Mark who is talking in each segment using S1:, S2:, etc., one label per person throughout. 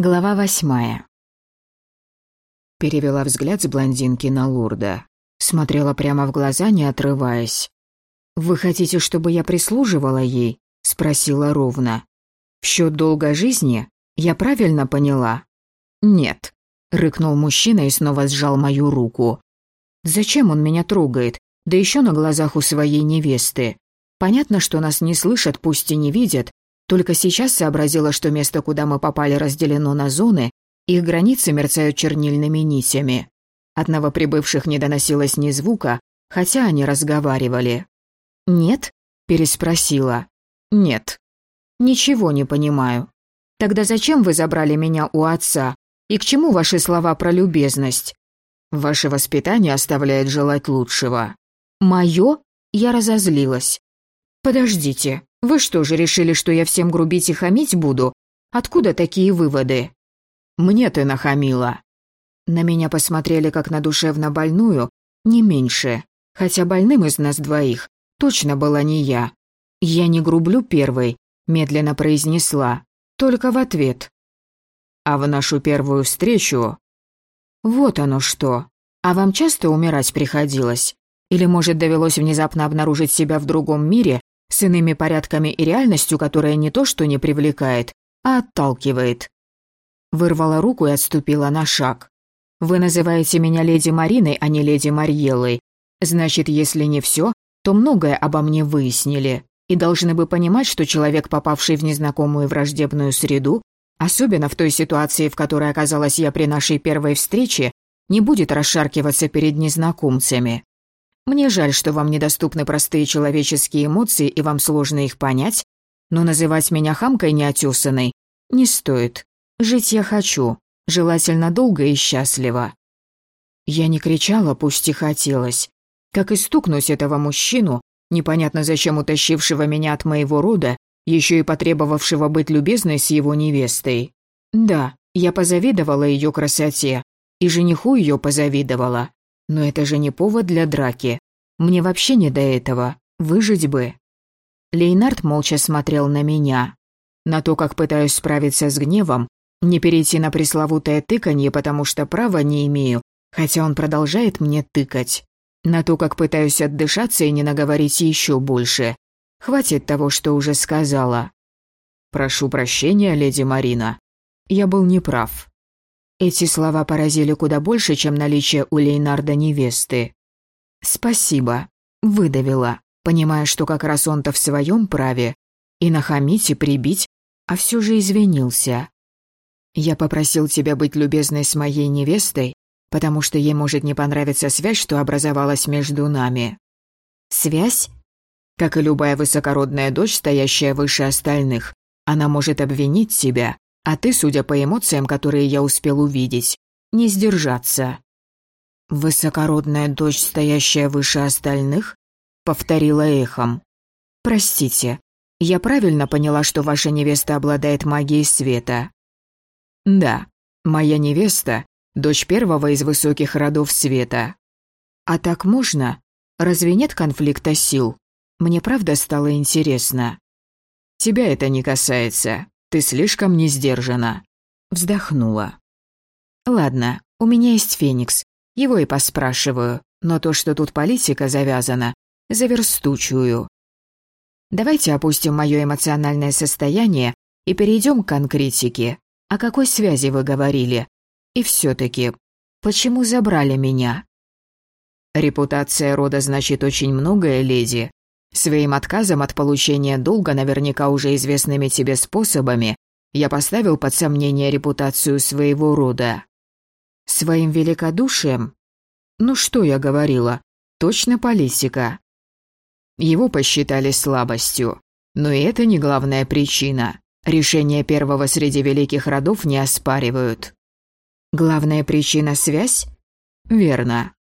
S1: Глава восьмая. Перевела взгляд с блондинки на Лурда. Смотрела прямо в глаза, не отрываясь. «Вы хотите, чтобы я прислуживала ей?» — спросила ровно. «В счет долга жизни? Я правильно поняла?» «Нет», — рыкнул мужчина и снова сжал мою руку. «Зачем он меня трогает? Да еще на глазах у своей невесты. Понятно, что нас не слышат, пусть и не видят, только сейчас сообразила, что место, куда мы попали, разделено на зоны, их границы мерцают чернильными нитями. От новоприбывших не доносилось ни звука, хотя они разговаривали. «Нет?» – переспросила. «Нет». «Ничего не понимаю. Тогда зачем вы забрали меня у отца? И к чему ваши слова про любезность?» «Ваше воспитание оставляет желать лучшего». «Мое?» – я разозлилась. «Подождите, вы что же решили, что я всем грубить и хамить буду? Откуда такие выводы?» «Мне ты нахамила». На меня посмотрели как на душевно больную, не меньше. Хотя больным из нас двоих точно была не я. «Я не грублю первой», — медленно произнесла. Только в ответ. «А в нашу первую встречу...» «Вот оно что. А вам часто умирать приходилось? Или, может, довелось внезапно обнаружить себя в другом мире с иными порядками и реальностью, которая не то что не привлекает, а отталкивает. Вырвала руку и отступила на шаг. «Вы называете меня леди Мариной, а не леди Марьеллой. Значит, если не все, то многое обо мне выяснили, и должны бы понимать, что человек, попавший в незнакомую враждебную среду, особенно в той ситуации, в которой оказалась я при нашей первой встрече, не будет расшаркиваться перед незнакомцами. Мне жаль, что вам недоступны простые человеческие эмоции и вам сложно их понять, но называть меня хамкой неотесанной не стоит. Жить я хочу, желательно долго и счастливо. Я не кричала, пусть и хотелось. Как и стукнуть этого мужчину, непонятно зачем утащившего меня от моего рода, еще и потребовавшего быть любезной с его невестой. Да, я позавидовала ее красоте, и жениху ее позавидовала. Но это же не повод для драки. Мне вообще не до этого. Выжить бы. Лейнард молча смотрел на меня. На то, как пытаюсь справиться с гневом, не перейти на пресловутое тыканье, потому что права не имею, хотя он продолжает мне тыкать. На то, как пытаюсь отдышаться и не наговорить еще больше. Хватит того, что уже сказала. «Прошу прощения, леди Марина. Я был неправ. Эти слова поразили куда больше, чем наличие у Лейнарда невесты. «Спасибо», — выдавила, понимая, что как раз он-то в своем праве. И нахамить, и прибить, а все же извинился. «Я попросил тебя быть любезной с моей невестой, потому что ей может не понравиться связь, что образовалась между нами». «Связь?» Как и любая высокородная дочь, стоящая выше остальных, она может обвинить тебя, а ты, судя по эмоциям, которые я успел увидеть, не сдержаться. «Высокородная дочь, стоящая выше остальных?» — повторила эхом. «Простите, я правильно поняла, что ваша невеста обладает магией света?» «Да, моя невеста — дочь первого из высоких родов света». «А так можно? Разве нет конфликта сил? Мне правда стало интересно». «Тебя это не касается. Ты слишком не сдержана», — вздохнула. «Ладно, у меня есть Феникс, его и поспрашиваю, но то, что тут политика завязана, заверстучую. Давайте опустим мое эмоциональное состояние и перейдем к конкретике. О какой связи вы говорили? И все-таки, почему забрали меня? Репутация рода значит очень многое, леди. Своим отказом от получения долга наверняка уже известными тебе способами я поставил под сомнение репутацию своего рода. Своим великодушием? Ну что я говорила? Точно политика. Его посчитали слабостью. Но и это не главная причина. Решение первого среди великих родов не оспаривают. Главная причина – связь? Верно.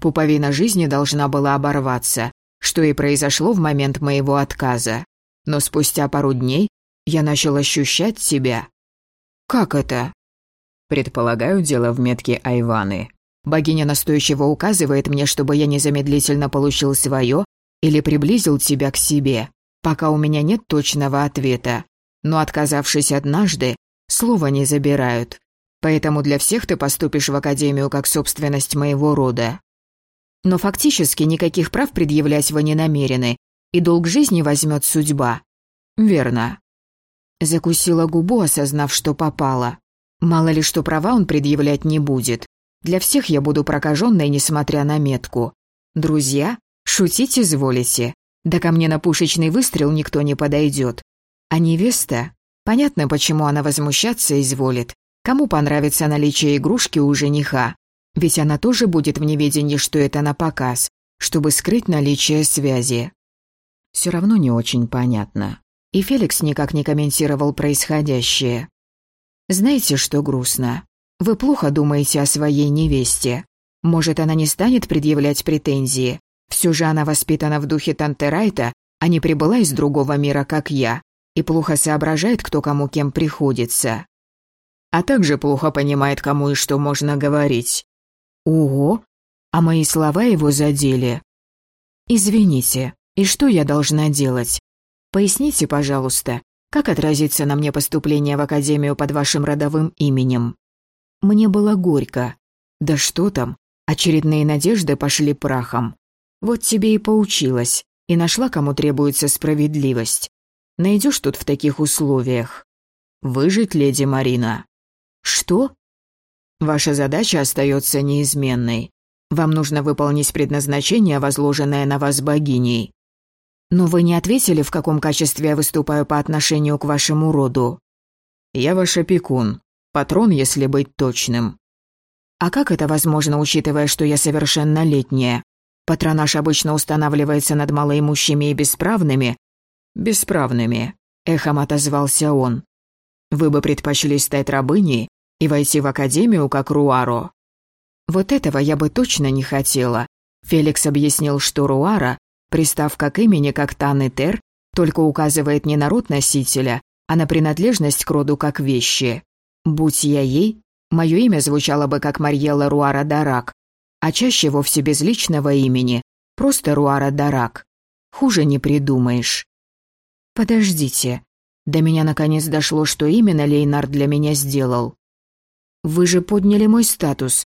S1: Пуповина жизни должна была оборваться, что и произошло в момент моего отказа. Но спустя пару дней я начал ощущать себя. Как это? Предполагаю, дело в метке Айваны. Богиня настойчиво указывает мне, чтобы я незамедлительно получил свое или приблизил тебя к себе, пока у меня нет точного ответа. Но отказавшись однажды, Слова не забирают. Поэтому для всех ты поступишь в академию как собственность моего рода. Но фактически никаких прав предъявлять вы не намерены, и долг жизни возьмет судьба. Верно. Закусила губу, осознав, что попала. Мало ли что права он предъявлять не будет. Для всех я буду прокаженной, несмотря на метку. Друзья, шутить изволите. Да ко мне на пушечный выстрел никто не подойдет. А невеста? Понятно, почему она возмущаться изволит. Кому понравится наличие игрушки у жениха? Ведь она тоже будет в неведении, что это на показ, чтобы скрыть наличие связи. Все равно не очень понятно. И Феликс никак не комментировал происходящее. Знаете, что грустно? Вы плохо думаете о своей невесте. Может, она не станет предъявлять претензии. Все же она воспитана в духе Тантерайта, а не прибыла из другого мира, как я, и плохо соображает, кто кому кем приходится. А также плохо понимает, кому и что можно говорить. Ого, а мои слова его задели. Извините, и что я должна делать? Поясните, пожалуйста, как отразится на мне поступление в академию под вашим родовым именем? Мне было горько. Да что там, очередные надежды пошли прахом. Вот тебе и поучилась, и нашла, кому требуется справедливость. Найдешь тут в таких условиях. Выжить, леди Марина. Что? Ваша задача остается неизменной. Вам нужно выполнить предназначение, возложенное на вас богиней. Но вы не ответили, в каком качестве я выступаю по отношению к вашему роду. Я ваш опекун, Патрон, если быть точным. А как это возможно, учитывая, что я совершеннолетняя? Патронаж обычно устанавливается над малоимущими и бесправными. Бесправными, эхом отозвался он. Вы бы предпочли стать рабыней и войти в академию, как Руаро. Вот этого я бы точно не хотела. Феликс объяснил, что Руара, приставка к имени как Танетер, только указывает не на род носителя, а на принадлежность к роду как вещи. Будь я ей, мое имя звучало бы как Марьелла Руара Дарак, а чаще вовсе без личного имени, просто Руара Дарак. Хуже не придумаешь. Подождите. До меня наконец дошло, что именно Лейнард для меня сделал. Вы же подняли мой статус.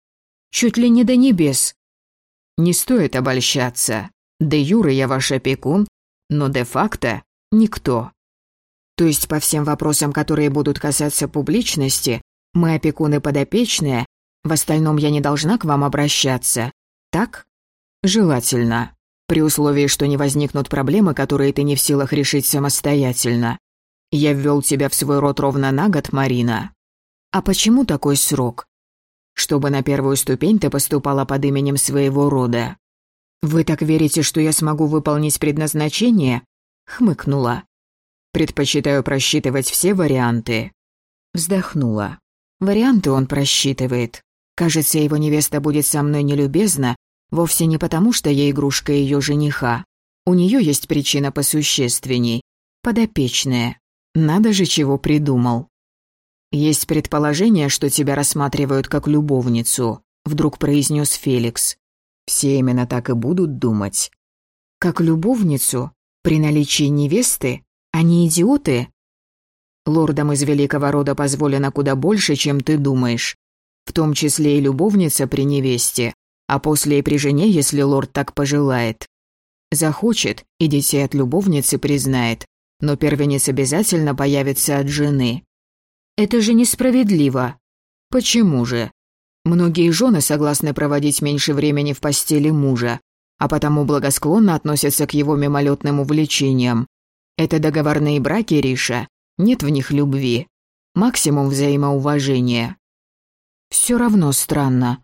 S1: Чуть ли не до небес. Не стоит обольщаться. Де юре я ваш опекун, но де-факто никто. То есть по всем вопросам, которые будут касаться публичности, мы опекуны подопечные, в остальном я не должна к вам обращаться. Так? Желательно. При условии, что не возникнут проблемы, которые ты не в силах решить самостоятельно. Я ввел тебя в свой род ровно на год, Марина. А почему такой срок? Чтобы на первую ступень ты поступала под именем своего рода. Вы так верите, что я смогу выполнить предназначение? Хмыкнула. Предпочитаю просчитывать все варианты. Вздохнула. Варианты он просчитывает. Кажется, его невеста будет со мной нелюбезна, вовсе не потому, что я игрушка ее жениха. У нее есть причина посущественней. Подопечная. Надо же, чего придумал. Есть предположение, что тебя рассматривают как любовницу, вдруг произнес Феликс. Все именно так и будут думать. Как любовницу? При наличии невесты? Они идиоты? Лордам из великого рода позволено куда больше, чем ты думаешь. В том числе и любовница при невесте, а после и при жене, если лорд так пожелает. Захочет, и детей от любовницы признает, но первенец обязательно появится от жены. Это же несправедливо. Почему же? Многие жены согласны проводить меньше времени в постели мужа, а потому благосклонно относятся к его мимолетным увлечениям, это договорные браки, Риша. Нет в них любви. Максимум взаимоуважения. Все равно странно.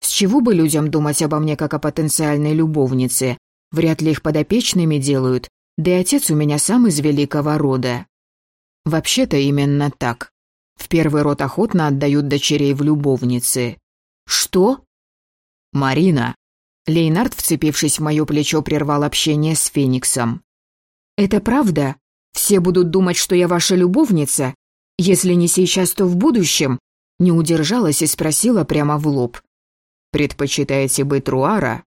S1: С чего бы людям думать обо мне как о потенциальной любовнице? Вряд ли их подопечными делают, да и отец у меня сам из великого рода. Вообще-то именно так. В первый род охотно отдают дочерей в любовницы. Что? Марина. Лейнард, вцепившись в мое плечо, прервал общение с Фениксом. «Это правда? Все будут думать, что я ваша любовница? Если не сейчас, то в будущем?» Не удержалась и спросила прямо в лоб. «Предпочитаете быть Руара?»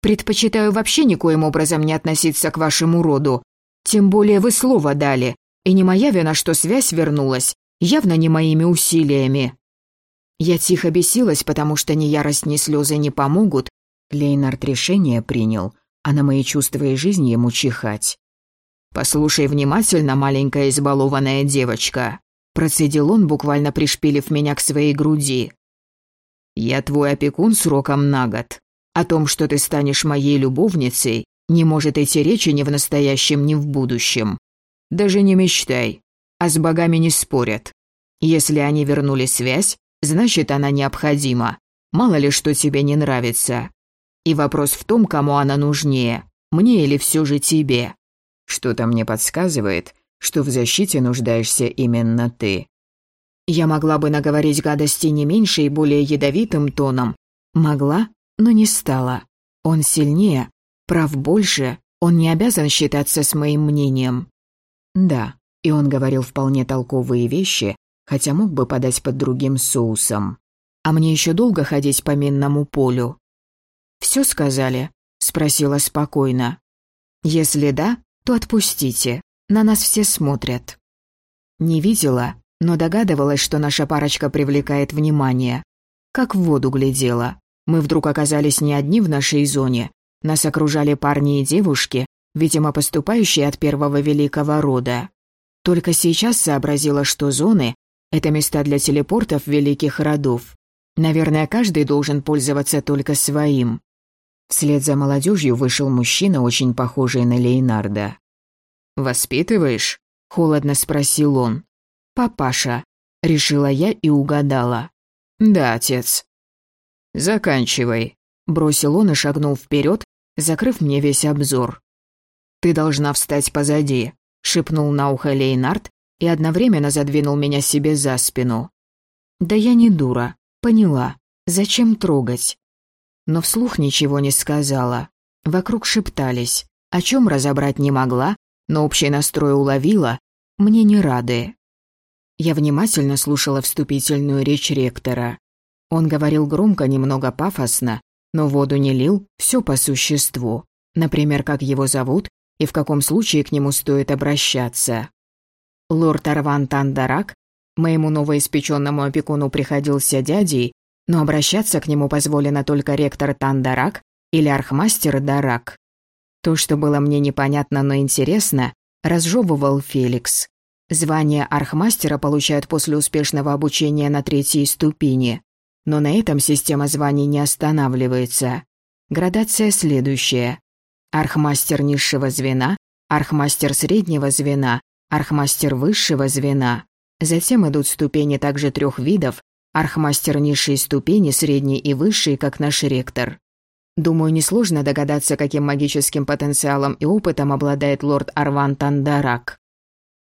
S1: «Предпочитаю вообще никоим образом не относиться к вашему роду. Тем более вы слово дали. И не моя вина, что связь вернулась. Явно не моими усилиями. Я тихо бесилась, потому что ни ярость, ни слезы не помогут. Лейнард решение принял, а на мои чувства и жизнь ему чихать. «Послушай внимательно, маленькая избалованная девочка», процедил он, буквально пришпилив меня к своей груди. «Я твой опекун сроком на год. О том, что ты станешь моей любовницей, не может идти речи ни в настоящем, ни в будущем. Даже не мечтай, а с богами не спорят. Если они вернули связь, значит, она необходима. Мало ли, что тебе не нравится. И вопрос в том, кому она нужнее, мне или все же тебе. Что-то мне подсказывает, что в защите нуждаешься именно ты. Я могла бы наговорить гадости не меньше и более ядовитым тоном. Могла, но не стала. Он сильнее, прав больше, он не обязан считаться с моим мнением. Да, и он говорил вполне толковые вещи, хотя мог бы подать под другим соусом. А мне еще долго ходить по минному полю. «Все сказали?» — спросила спокойно. «Если да, то отпустите. На нас все смотрят». Не видела, но догадывалась, что наша парочка привлекает внимание. Как в воду глядела. Мы вдруг оказались не одни в нашей зоне. Нас окружали парни и девушки, видимо, поступающие от первого великого рода. Только сейчас сообразила, что зоны — это места для телепортов великих родов. Наверное, каждый должен пользоваться только своим. Вслед за молодежью вышел мужчина, очень похожий на Лейнарда. «Воспитываешь?» — холодно спросил он. «Папаша», — решила я и угадала. «Да, отец». «Заканчивай», — бросил он и шагнул вперед, закрыв мне весь обзор. «Ты должна встать позади», — шепнул на ухо Лейнард и одновременно задвинул меня себе за спину. «Да я не дура, поняла. Зачем трогать?» но вслух ничего не сказала. Вокруг шептались, о чем разобрать не могла, но общий настрой уловила, мне не рады. Я внимательно слушала вступительную речь ректора. Он говорил громко, немного пафосно, но воду не лил, все по существу. Например, как его зовут и в каком случае к нему стоит обращаться. Лорд Арван Тандарак, моему новоиспеченному опекуну приходился дядей, но обращаться к нему позволено только ректор Тандарак или архмастер Дарак. То, что было мне непонятно, но интересно, разжевывал Феликс. Звание архмастера получают после успешного обучения на третьей ступени. Но на этом система званий не останавливается. Градация следующая. Архмастер низшего звена, архмастер среднего звена, архмастер высшего звена. Затем идут ступени также трех видов, Архмастер низшей ступени, средней и высшей, как наш ректор. Думаю, несложно догадаться, каким магическим потенциалом и опытом обладает лорд Арван Тандарак.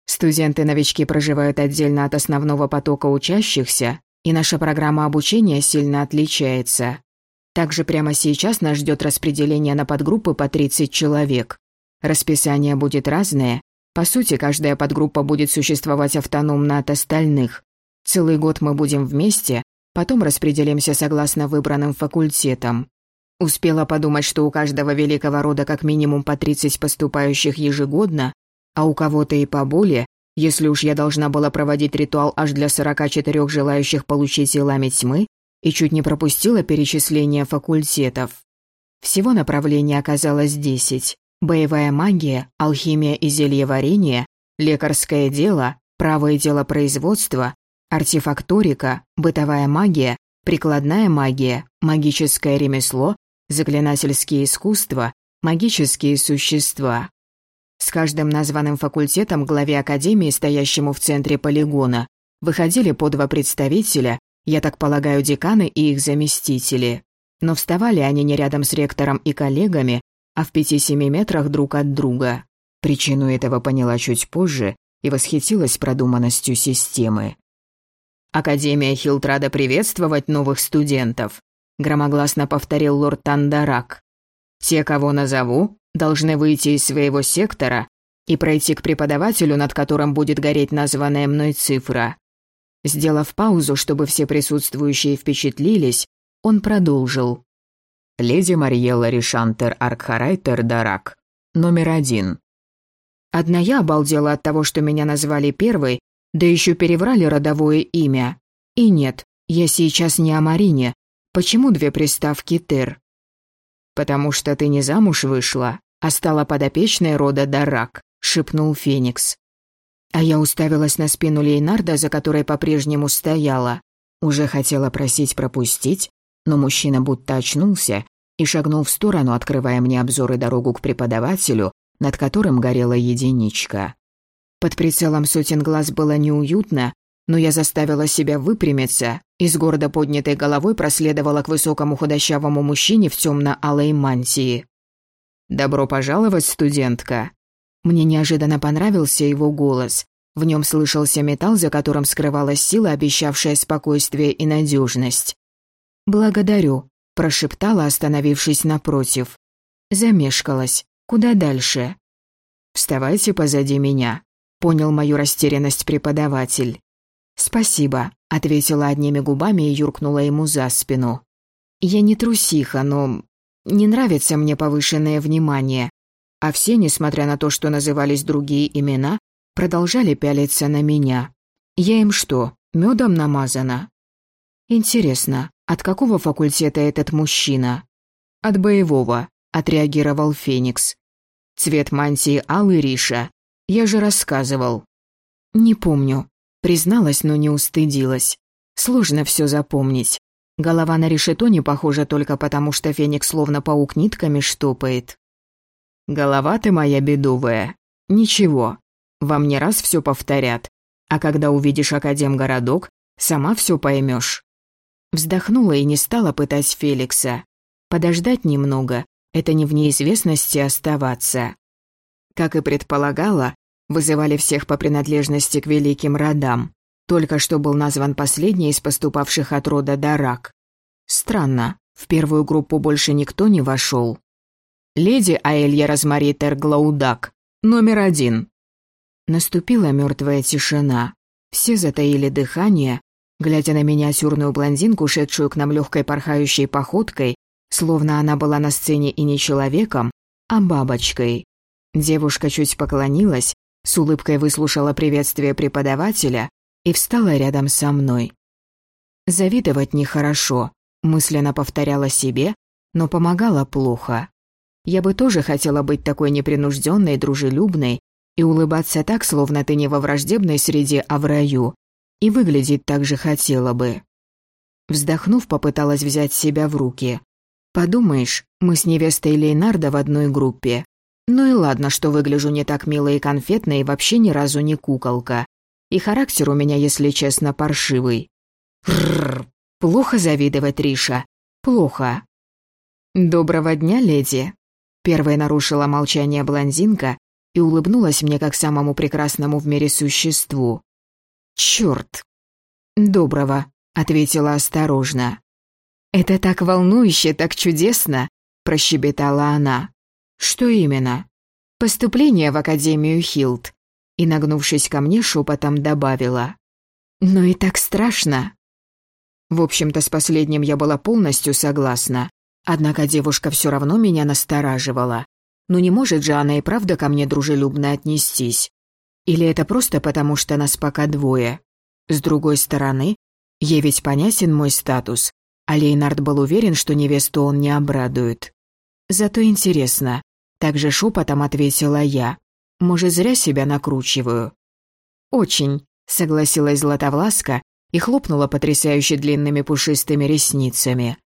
S1: Студенты-новички проживают отдельно от основного потока учащихся, и наша программа обучения сильно отличается. Также прямо сейчас нас ждет распределение на подгруппы по 30 человек. Расписание будет разное. По сути, каждая подгруппа будет существовать автономно от остальных. Целый год мы будем вместе, потом распределимся согласно выбранным факультетам. Успела подумать, что у каждого великого рода как минимум по 30 поступающих ежегодно, а у кого-то и поболее, если уж я должна была проводить ритуал аж для 44 желающих получить силами тьмы, и чуть не пропустила перечисление факультетов. Всего направлений оказалось 10. Боевая магия, алхимия и зельеварение, лекарское дело, право и дело производства, Артефакторика, бытовая магия, прикладная магия, магическое ремесло, заклинательские искусства, магические существа. С каждым названным факультетом главе академии, стоящему в центре полигона, выходили по два представителя, я так полагаю, деканы и их заместители. Но вставали они не рядом с ректором и коллегами, а в пяти-семи метрах друг от друга. Причину этого поняла чуть позже и восхитилась продуманностью системы. Академия Хилт рада приветствовать новых студентов», — громогласно повторил лорд Тандарак. «Те, кого назову, должны выйти из своего сектора и пройти к преподавателю, над которым будет гореть названная мной цифра». Сделав паузу, чтобы все присутствующие впечатлились, он продолжил. «Леди Мариелла Ришантер Аркхарайтер Дарак. Номер один». Одна я обалдела от того, что меня назвали первой, Да еще переврали родовое имя. И нет, я сейчас не о Марине. Почему две приставки «тер»? «Потому что ты не замуж вышла, а стала подопечной рода Дарак», — шепнул Феникс. А я уставилась на спину Лейнарда, за которой по-прежнему стояла. Уже хотела просить пропустить, но мужчина будто очнулся и шагнул в сторону, открывая мне обзор и дорогу к преподавателю, над которым горела единичка. Под прицелом сотен глаз было неуютно, но я заставила себя выпрямиться и с гордо поднятой головой проследовала к высокому худощавому мужчине в темно-алой мантии. «Добро пожаловать, студентка!» Мне неожиданно понравился его голос. В нем слышался металл, за которым скрывалась сила, обещавшая спокойствие и надежность. «Благодарю», – прошептала, остановившись напротив. Замешкалась. Куда дальше? «Вставайте позади меня», — понял мою растерянность преподаватель. «Спасибо», — ответила одними губами и юркнула ему за спину. «Я не трусиха, но не нравится мне повышенное внимание, а все, несмотря на то, что назывались другие имена, продолжали пялиться на меня. Я им что, медом намазана? Интересно, от какого факультета этот мужчина? От боевого, отреагировал Феникс. Цвет мантии алый Риша. Я же рассказывал. Не помню. Призналась, но не устыдилась. Сложно все запомнить. Голова на решето не похожа только потому, что Феникс словно паук нитками штопает. «Голова ты моя бедовая. Ничего. Вам не раз все повторят. А когда увидишь Академгородок, сама все поймешь. Вздохнула и не стала пытать Феликса. Подождать немного, это не в неизвестности оставаться. Как и предполагала, вызывали всех по принадлежности к великим родам. Только что был назван последний из поступавших от рода Дарак. Странно, в первую группу больше никто не вошел. Леди Аэлья Розмари Терглаудак, номер один. Наступила мертвая тишина. Все затаили дыхание, глядя на миниатюрную блондинку, шедшую к нам легкой порхающей походкой, словно она была на сцене и не человеком, а бабочкой. Девушка чуть поклонилась, с улыбкой выслушала приветствие преподавателя и встала рядом со мной. «Завидовать нехорошо», — мысленно повторяла себе, но помогала плохо. Я бы тоже хотела быть такой непринужденной, дружелюбной и улыбаться так, словно ты не во враждебной среде, а в раю. И выглядеть так же хотела бы. Вздохнув, попыталась взять себя в руки. Подумаешь, мы с невестой Лейнарда в одной группе. Ну и ладно, что выгляжу не так мило и конфетно и вообще ни разу не куколка. И характер у меня, если честно, паршивый. Рррр, плохо завидовать, Риша. Плохо. Доброго дня, леди. Первая нарушила молчание блондинка и улыбнулась мне как самому прекрасному в мире существу. «Чёрт!» «Доброго», — ответила осторожно. «Это так волнующе, так чудесно», — прощебетала она. «Что именно?» «Поступление в Академию Хилд», и, нагнувшись ко мне, шепотом добавила. «Но и так страшно». В общем-то, с последним я была полностью согласна. Однако девушка все равно меня настораживала. Ну не может же она и правда ко мне дружелюбно отнестись. Или это просто потому, что нас пока двое? С другой стороны, ей ведь понятен мой статус, а Лейнард был уверен, что невесту он не обрадует. Зато интересно. Так же шепотом ответила я. Может, зря себя накручиваю. «Очень», — согласилась Златовласка и хлопнула потрясающе длинными пушистыми ресницами.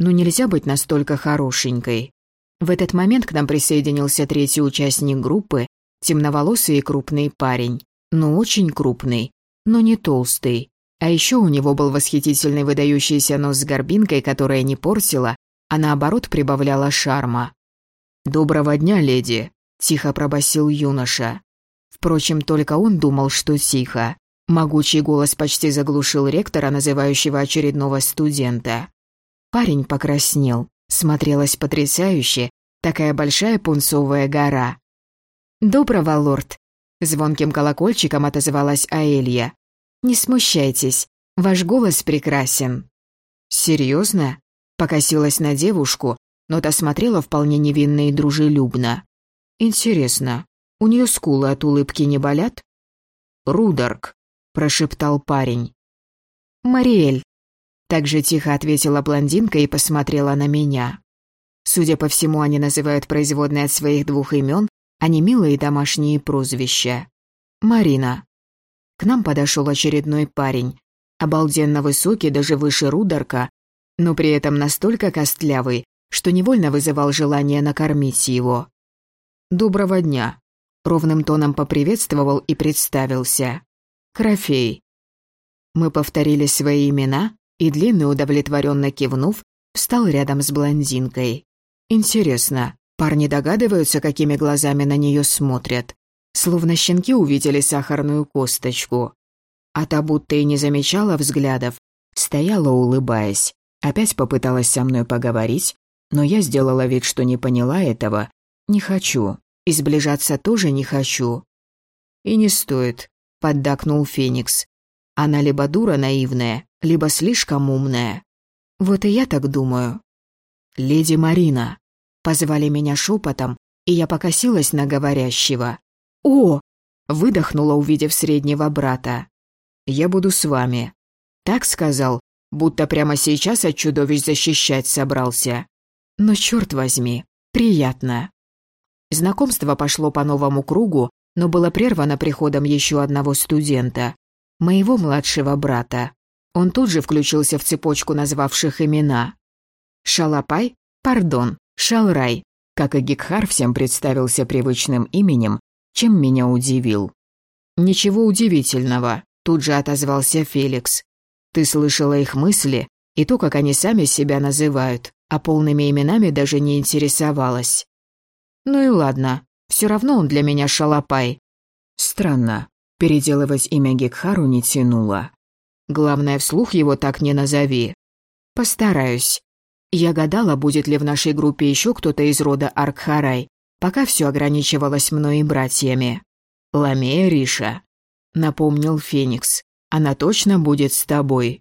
S1: Ну нельзя быть настолько хорошенькой. В этот момент к нам присоединился третий участник группы, темноволосый и крупный парень. Ну, очень крупный, но не толстый. А еще у него был восхитительный выдающийся нос с горбинкой, которая не портила, а наоборот прибавляла шарма. «Доброго дня, леди», — тихо пробасил юноша. Впрочем, только он думал, что тихо. Могучий голос почти заглушил ректора, называющего очередного студента. Парень покраснел. Смотрелась потрясающе, такая большая пунцовая гора. «Доброго, лорд!» Звонким колокольчиком отозвалась Аэлья. «Не смущайтесь, ваш голос прекрасен». «Серьезно?» Покосилась на девушку, но та смотрела вполне невинно и дружелюбно. «Интересно, у нее скулы от улыбки не болят?» «Рударк», – прошептал парень. «Мариэль», – также тихо ответила блондинка и посмотрела на меня. Судя по всему, они называют производные от своих двух имен, а не милые домашние прозвища. Марина. К нам подошел очередной парень, обалденно высокий, даже выше Рударка, но при этом настолько костлявый, что невольно вызывал желание накормить его. «Доброго дня», — ровным тоном поприветствовал и представился. «Крофей». Мы повторили свои имена, и длинный, удовлетворенно кивнув, встал рядом с блондинкой. Интересно, парни догадываются, какими глазами на нее смотрят? Словно щенки увидели сахарную косточку. А та будто и не замечала взглядов, стояла улыбаясь. Опять попыталась со мной поговорить, но я сделала вид, что не поняла этого. Не хочу. И сближаться тоже не хочу. И не стоит, поддакнул Феникс. Она либо дура наивная, либо слишком умная. Вот и я так думаю. Леди Марина. Позвали меня шепотом, и я покосилась на говорящего. «О!» — выдохнула, увидев среднего брата. «Я буду с вами». Так сказал, будто прямо сейчас от чудовищ защищать собрался. Но черт возьми, приятно. Знакомство пошло по новому кругу, но было прервано приходом еще одного студента, моего младшего брата. Он тут же включился в цепочку назвавших имена. Шалапай, пардон, Шалрай, как и Гекхар всем представился привычным именем, чем меня удивил. «Ничего удивительного», — тут же отозвался Феликс. Ты слышала их мысли и то, как они сами себя называют, а полными именами даже не интересовалась. Ну и ладно, все равно он для меня шалопай. Странно, переделывать имя Гекхару не тянуло. Главное, вслух его так не назови. Постараюсь. Я гадала, будет ли в нашей группе еще кто-то из рода Аркхарай, пока все ограничивалось мной и братьями. Ламея Риша, напомнил Феникс. Она точно будет с тобой.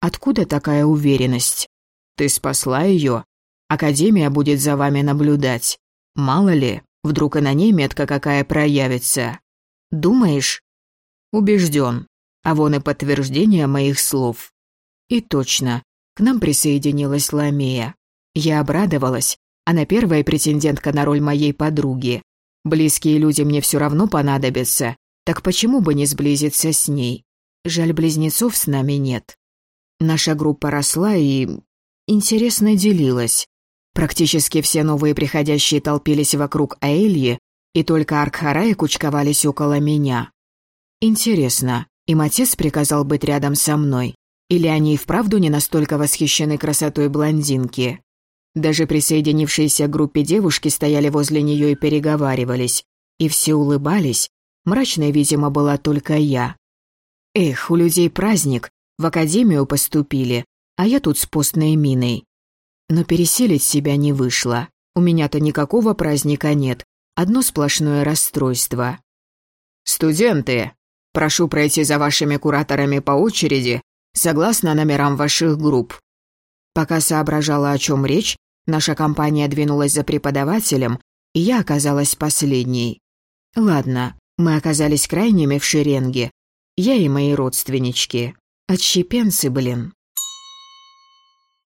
S1: Откуда такая уверенность? Ты спасла ее. Академия будет за вами наблюдать. Мало ли, вдруг и на ней метка какая проявится. Думаешь? Убежден. А вон и подтверждение моих слов. И точно, к нам присоединилась Ламия. Я обрадовалась. Она первая претендентка на роль моей подруги. Близкие люди мне все равно понадобятся, так почему бы не сблизиться с ней? Жаль, близнецов с нами нет. Наша группа росла и... интересно делилась. Практически все новые приходящие толпились вокруг Аэльи, и только Аркхараи кучковались около меня. Интересно, им отец приказал быть рядом со мной? Или они и вправду не настолько восхищены красотой блондинки? Даже присоединившиеся к группе девушки стояли возле нее и переговаривались. И все улыбались. Мрачной, видимо, была только я. Эх, у людей праздник, в академию поступили, а я тут с постной миной. Но переселить себя не вышло. У меня-то никакого праздника нет, одно сплошное расстройство. «Студенты, прошу пройти за вашими кураторами по очереди, согласно номерам ваших групп». Пока соображала, о чем речь, наша компания двинулась за преподавателем, и я оказалась последней. Ладно, мы оказались крайними в шеренге, я и мои родственнички. Отщепенцы, блин.